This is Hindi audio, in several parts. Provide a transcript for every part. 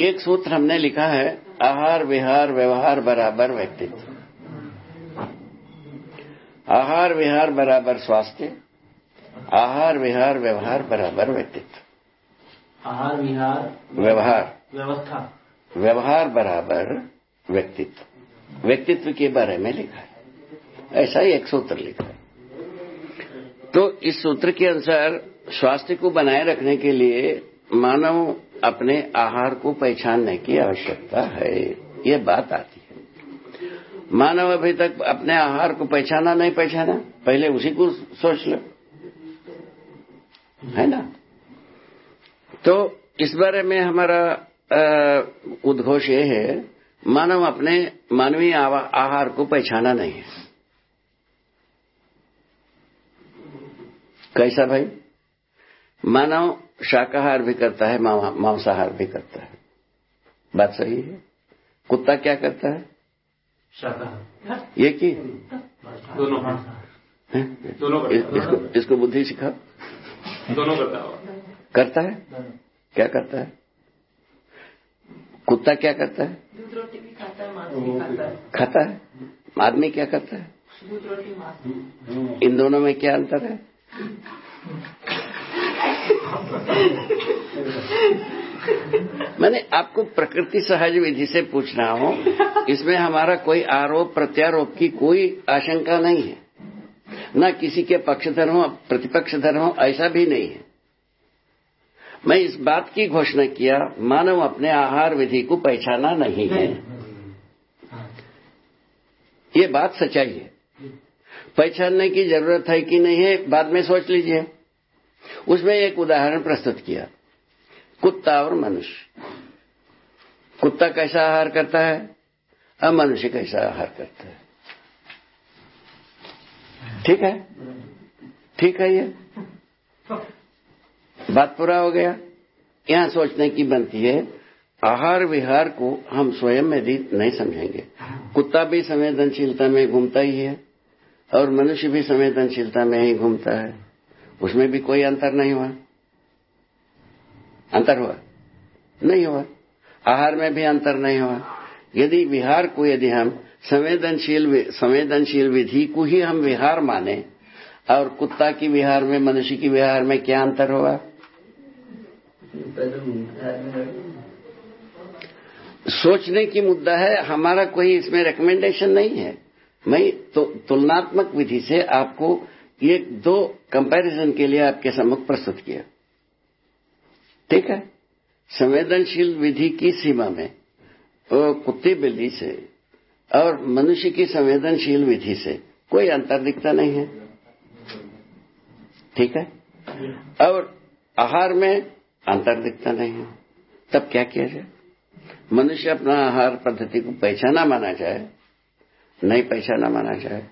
एक सूत्र हमने लिखा है आहार विहार व्यवहार बराबर व्यक्तित्व। आहार विहार बराबर स्वास्थ्य। आहार विहार व्यवहार बराबर व्यक्तित्व। आहार विहार व्यवहार। व्यवस्था। व्यवहार बराबर व्यक्तित्व। व्यक्तित्व के बारे में लिखा है। ऐसा ही एक सूत्र लिखा है। तो इस सूत्र के अनुसार स्वास्थ्य को बनाए रखने के लिए मानव अपने आहार को पहचानने की आवश्यकता है। ये बात आती है। मानव अभी तक अपने आहार को पहचाना नहीं पहचाना। पहले उसी को सोच लो। है ना? तो इस बारे में हमारा उद्घोष ये है, मानव अपने मानवीय आहार को पहचाना नहीं है। कैसा भाई? मानव शाकाहार भी करता है मांसाहार भी करता है। बात सही है? कुत्ता क्या करता है? शाकाहार। ये की? दोनों दोनों इस, इसको, इसको बुद्धि सिखा दोनों करता है। करता है? क्या करता है? कुत्ता क्या करता है? दूध रोटी भी खाता है मांस भी खाता है। खाता है? आदमी क्या करता है? दूध रोटी मांस। इन दोनों में क्या अंतर है? मैंने आपको प्रकृति सहज विधि से पूछ रहा हूँ, इसमें हमारा कोई आरोप, प्रत्यारोप की कोई आशंका नहीं है। न किसी के पक्षधर हो, प्रतिपक्ष धर हो, ऐसा भी नहीं है। मैं इस बात की घोषणा किया, मानव अपने आहार विधि को पहचाना नहीं है। ये बात सच्चाई है। पहचानने की ज़रूरत है कि नहीं है, बाद में सोच लीजिए। उसमें एक उदाहरण प्रस्तुत किया। कुत्ता और मनुष्य। कुत्ता कैसा आहार करता है? और मनुष्य कैसा आहार करता है? ठीक है? ठीक है ये? बात पूरा हो गया। यहाँ सोचने की बनती है, आहार विहार को हम स्वयं में नहीं समझेंगे। कुत्ता भी संवेदनशीलता में घूमता ही है, और मनुष्य भी संवेदनशीलता में ही घूमता है। उसमें भी कोई अंतर नहीं हुआ। अंतर हुआ? नहीं हुआ। आहार में भी अंतर नहीं हुआ। यदि विहार को यदि हम संवेदनशील संवेदनशील विधि को ही हम विहार माने, और कुत्ता की विहार में, मनुष्य की विहार में क्या अंतर हुआ? सोचने की मुद्दा है, हमारा कोई इसमें रिकमेंडेशन नहीं है। मैं तो तुलनात्मक विधि से आपको ये दो कंपैरिजन के लिए आपके सम्मुख प्रस्तुत किया। ठीक है? संवेदनशील विधि की सीमा में कुत्ते बिल्ली से और मनुष्य की संवेदनशील विधि से कोई अंतर दिखता नहीं है। ठीक है? और आहार में अंतर दिखता नहीं है। तब क्या किया जाए? मनुष्य अपना आहार पद्धति को पहचाना माना जाए, नहीं पहचाना माना जाए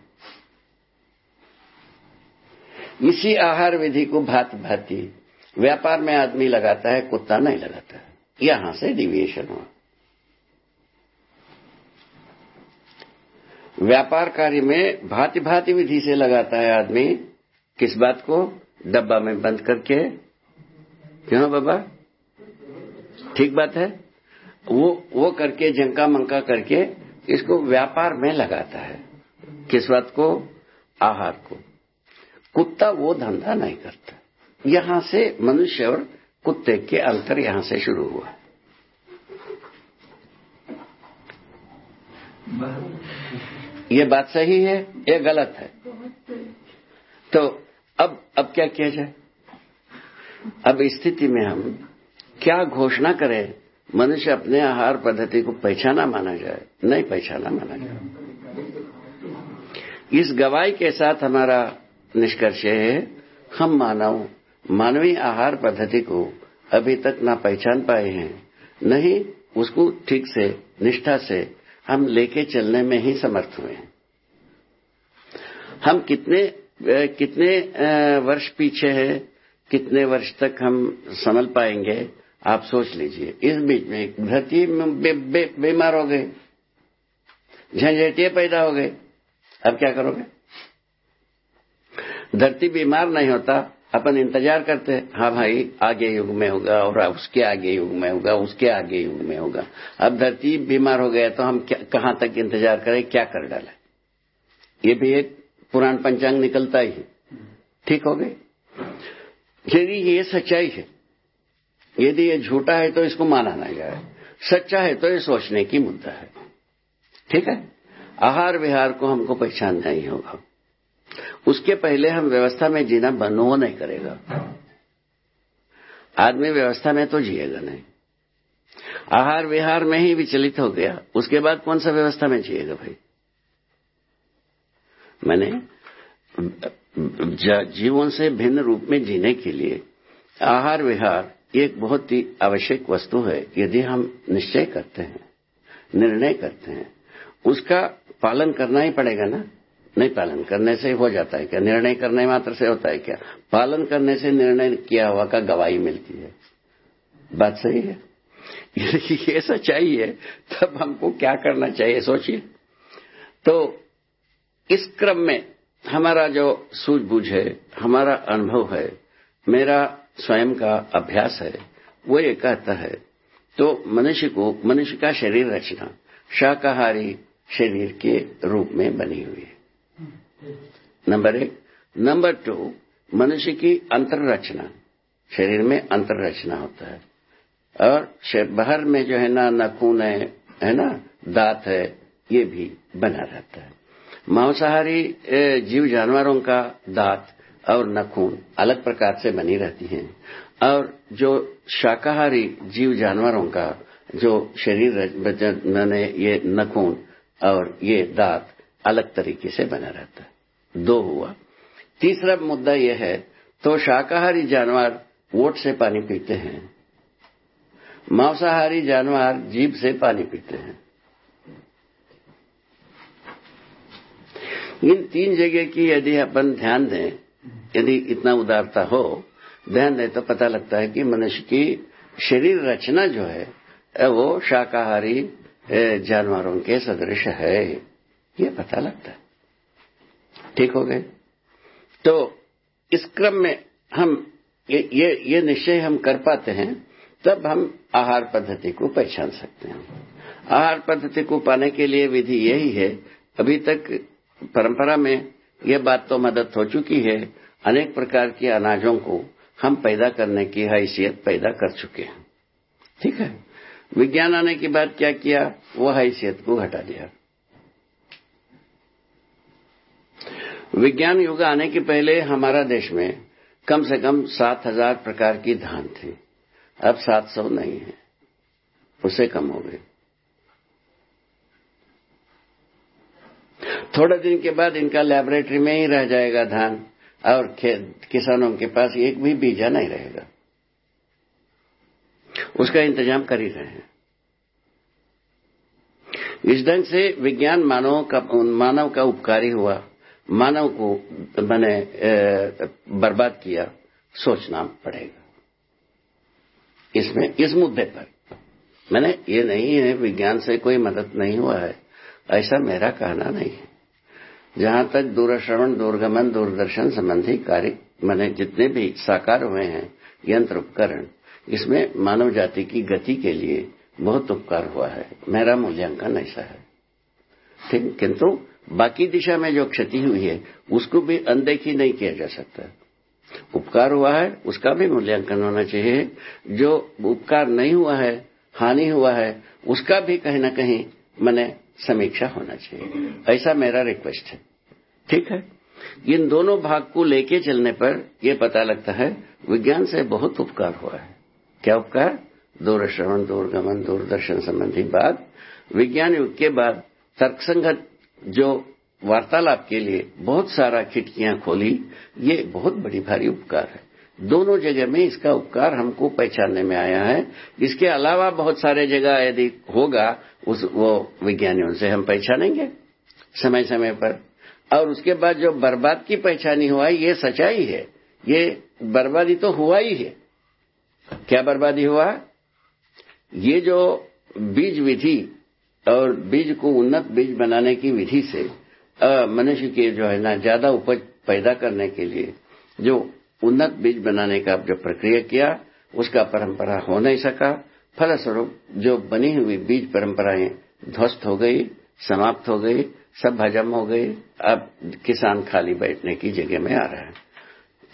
इसी आहार विधि को भात भाती। व्यापार में आदमी लगाता है, कुत्ता नहीं लगाता। यहाँ से डिविएशन हुआ। व्यापार कार्य में भांति भांति विधि से लगाता है आदमी। किस बात को? डब्बा में बंद करके। क्यों बाबा? ठीक बात है? वो वो करके जंका मंका करके इसको व्यापार में लगाता है। किस बात को? आहार को। कुत्ता वो धंधा नहीं करता। यहाँ से मनुष्य और कुत्ते के अंतर यहाँ से शुरू हुआ। ये बात सही है, ये गलत है। तो अब अब क्या किया जाए? अब स्थिति में हम क्या घोषणा करें? मनुष्य अपने आहार पद्धति को पहचाना माना जाए, नहीं पहचाना माना जाए। इस गवाही के साथ हमारा निष्कर्ष है हम मानव मानवीय आहार पद्धति को अभी तक ना पहचान पाए हैं। नहीं उसको ठीक से निष्ठा से हम लेके चलने में ही समर्थ हुए हैं। हम कितने कितने वर्ष पीछे हैं कितने वर्ष तक हम संभल पाएँगे आप सोच लीजिए। इस बीच में धरती बे, बे, बीमार हो गए। झंझटिए पैदा हो गए। अब क्या करोगे? धरती बीमार नहीं होता, अपन इंतज़ार करते हैं भाई, आगे युग में होगा और उसके आगे युग में होगा, उसके आगे युग में होगा। अब धरती बीमार हो गया तो हम कहाँ तक इंतज़ार करें, क्या कर डाले? ये भी एक पुराण पंचांग निकलता ही ठीक हो गए यदि ये सच्चाई है। यदि ये झूठा है तो इसको माना ना जाए। सच्चा है तो ये सोचने की मुद्दा है। ठीक है? आहार विहार को हमको पहचानना ही होगा। उसके पहले हम व्यवस्था में जीना वो नहीं करेगा। आदमी व्यवस्था में तो जिएगा नहीं। आहार विहार में ही विचलित हो गया। उसके बाद कौन सा व्यवस्था में जिएगा भाई? मैंने जीवन से भिन्न रूप में जीने के लिए आहार विहार एक बहुत ही आवश्यक वस्तु है। यदि हम निश्चय करते हैं, निर्णय करते हैं, उसका पालन करना ही पड़ेगा ना? नहीं, पालन करने से हो जाता है क्या? निर्णय करने मात्र से होता है क्या? पालन करने से निर्णय किया हुआ का गवाही मिलती है। बात सही है? ये सच्चाई है। तब हमको क्या करना चाहिए, सोचिए। तो इस क्रम में हमारा जो सूझबूझ है, हमारा अनुभव है, मेरा स्वयं का अभ्यास है, वो ये कहता है तो मनुष्य को, मनुष्य का शरीर रचना, शाकाहारी शरीर के रूप में बनी हुई है। नंबर एक नंबर टू मनुष्य की अंतर रचना शरीर में अंतर रचना होता है। और बाहर में जो है ना नखून है है ना, दांत है, ये भी बना रहता है। मांसाहारी जीव जानवरों का दांत और नखून अलग प्रकार से बनी रहती हैं। और जो शाकाहारी जीव जानवरों का जो शरीर मैंने ये नखून और ये दांत अलग तरीके से बना रहता है। दो हुआ। तीसरा मुद्दा यह है तो शाकाहारी जानवर वोट से पानी पीते हैं, मांसाहारी जानवर जीभ से पानी पीते हैं। इन तीन जगह की यदि अपन ध्यान दें, यदि इतना उदारता हो, ध्यान दें तो पता लगता है कि मनुष्य की शरीर रचना जो है, वो शाकाहारी जानवरों के सदृश है। ये पता लगता है। ठीक हो गए? तो इस क्रम में हम ये ये, ये निश्चय हम कर पाते हैं तब हम आहार पद्धति को पहचान सकते हैं। आहार पद्धति को पाने के लिए विधि यही है अभी तक परंपरा में यह बात तो मदद हो चुकी है अनेक प्रकार के अनाजों को हम पैदा करने की हैसियत पैदा कर चुके हैं। ठीक है? विज्ञान आने के बाद क्या किया? वो हैसियत को हटा दिया। विज्ञान युग आने के पहले हमारा देश में कम से कम सात हज़ार प्रकार की धान थी। अब सात सौ नहीं है। उससे कम हो गए थोड़े दिन के बाद इनका लेबोरेटरी में ही रह जाएगा धान और किसानों के पास एक भी बीजा नहीं रहेगा। उसका इंतज़ाम कर ही रहे हैं। इस ढंग से विज्ञान मानव का मानव का उपकारी हुआ। मानव को मैंने बर्बाद किया, सोचना पड़ेगा। इसमें, इस मुद्दे पर। मैंने, ये नहीं है, विज्ञान से कोई मदद नहीं हुआ है। ऐसा मेरा कहना नहीं है। जहाँ तक दूरश्रवण, दूरगमन, दूरदर्शन संबंधी कार्य, मैंने जितने भी साकार हुए हैं, यंत्र उपकरण, इसमें मानव जाति की गति के लिए बहुत उपकार हुआ है। मेरा मूल्यांकन ऐसा है। ठीक, किंतु बाकी दिशा में जो क्षति हुई है, उसको भी अनदेखी नहीं किया जा सकता। उपकार हुआ है, उसका भी मूल्यांकन होना चाहिए। जो उपकार नहीं हुआ है, हानि हुआ है, उसका भी कहीं ना कहीं मैंने समीक्षा होना चाहिए। ऐसा मेरा रिक्वेस्ट है। ठीक है? इन दोनों भाग को लेके चलने पर यह पता लगता है, विज्ञान से बहुत उपकार हुआ है। क्या उपकार? दूर दूरश्रवण, दूरगमन, दूरदर्शन संबंधी बात। विज्ञान युग के बाद तर्कसंगत जो वार्तालाप के लिए बहुत सारा खिड़कियाँ खोली, ये बहुत बड़ी भारी उपकार है। दोनों जगह में इसका उपकार हमको पहचानने में आया है। इसके अलावा बहुत सारे जगह यदि होगा, उस वो विज्ञानियों से हम पहचानेंगे समय समय पर। और उसके बाद जो बर्बाद की पहचानी हुआ, ये सच्चाई है। ये बर्बादी तो हुआ ही है। क्या बर्बादी हुआ? ये जो बीज विधि और बीज को उन्नत बीज बनाने की विधि से मनुष्य के जो है ना, ज़्यादा उपज पैदा करने के लिए, जो उन्नत बीज बनाने का जो प्रक्रिया किया, उसका परंपरा हो नहीं सका। फलस्वरूप जो बनी हुई बीज परंपराएँ ध्वस्त हो गई, समाप्त हो गई, सब हजम हो गई, अब किसान खाली बैठने की जगह में आ रहा है।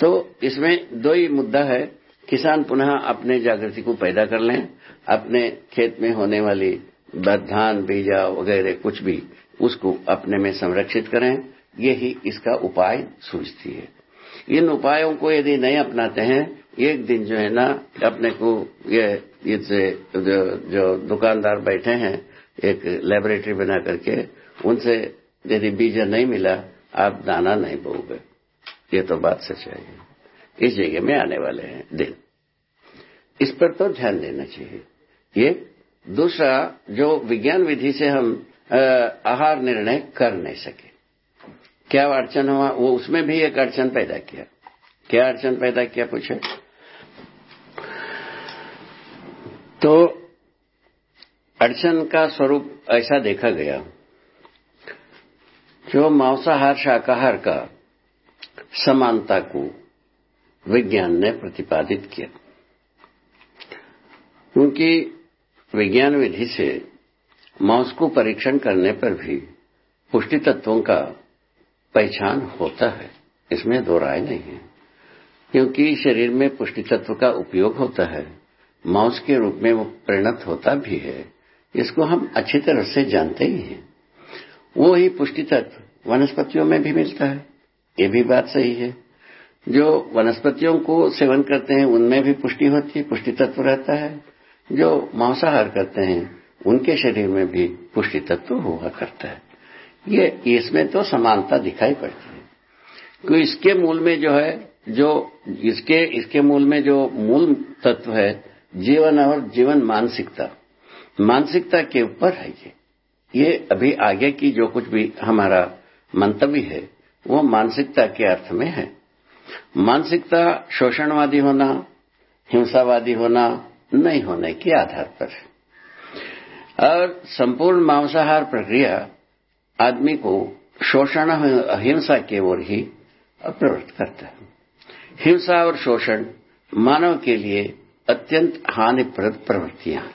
तो इसमें दो ही मुद्दा है, किसान पुनः अपने जागृति को पैदा कर लें, अपने खेत में होने वाली धान बीजा वगैरह कुछ भी उसको अपने में संरक्षित करें यही इसका उपाय सूझती है। इन उपायों को यदि नहीं अपनाते हैं एक दिन जो है ना अपने को ये इससे जो, जो दुकानदार बैठे हैं एक लेबोरेटरी बना करके उनसे यदि बीज नहीं मिला आप दाना नहीं बोगे ये तो बात सच्चाई है। इस जगह में आने वाले हैं दिन। इस पर तो ध्यान देना चाहिए। ये दूसरा, जो विज्ञान विधि से हम आहार निर्णय कर नहीं सके। क्या अड़चन हुआ? वो उसमें भी एक अड़चन पैदा किया। क्या अड़चन पैदा किया, पूछे? तो अड़चन का स्वरूप ऐसा देखा गया, जो मांसाहार शाकाहार का समानता को विज्ञान ने प्रतिपादित किया। क्योंकि विज्ञान विधि से मांस को परीक्षण करने पर भी पुष्टि तत्वों का पहचान होता है। इसमें दो राय नहीं है। क्योंकि शरीर में पुष्टि तत्व का उपयोग होता है मांस के रूप में वो परिणत होता भी है, इसको हम अच्छी तरह से जानते ही हैं। वो ही पुष्टि तत्व वनस्पतियों में भी मिलता है। ये भी बात सही है। जो वनस्पतियों को सेवन करते हैं, उनमें भी पुष्टि होती है, पुष्टि तत्व रहता है। जो मांसाहार करते हैं, उनके शरीर में भी पुष्टि तत्व हुआ करता है। ये इसमें तो समानता दिखाई पड़ती है। क्योंकि इसके मूल में जो है, जो इसके इसके मूल में जो मूल तत्व है, जीवन और जीवन मानसिकता। मानसिकता के ऊपर है ये। ये अभी आगे की जो कुछ भी हमारा मंतव्य है, वो मानसिकता के अर्थ में है। मानसिकता शोषणवादी होना, हिंसावादी होना नहीं होने के आधार पर। और संपूर्ण मांसाहार प्रक्रिया आदमी को शोषण अहिंसा की ओर ही प्रवृत्त करता है। हिंसा और शोषण मानव के लिए अत्यंत हानिप्रद प्रवृत्तियाँ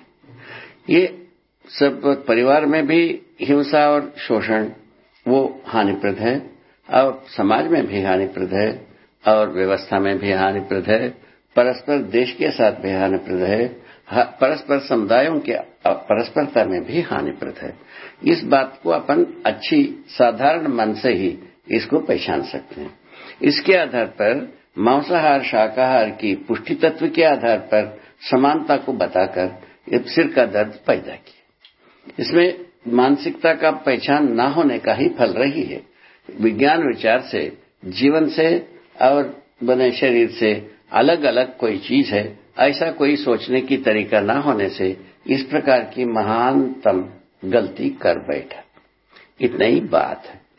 ये सब परिवार में भी हिंसा और शोषण, वो हानिप्रद है। और समाज में भी हानिप्रद है और व्यवस्था में भी हानिप्रद है। परस्पर देश के साथ भी हानिप्रद है परस्पर समुदायों के परस्परता में भी हानिप्रद है। इस बात को अपन अच्छी, साधारण मन से ही इसको पहचान सकते हैं। इसके आधार पर मांसाहार, शाकाहार की पुष्टि तत्व के आधार पर समानता को बताकर सिर का दर्द पैदा किया। इसमें मानसिकता का पहचान न होने का ही फल रही है। विज्ञान विचार से, जीवन से और बने शरीर से अलग अलग कोई चीज़ है, ऐसा कोई सोचने की तरीका ना होने से इस प्रकार की महानतम गलती कर बैठा। इतना ही बात है।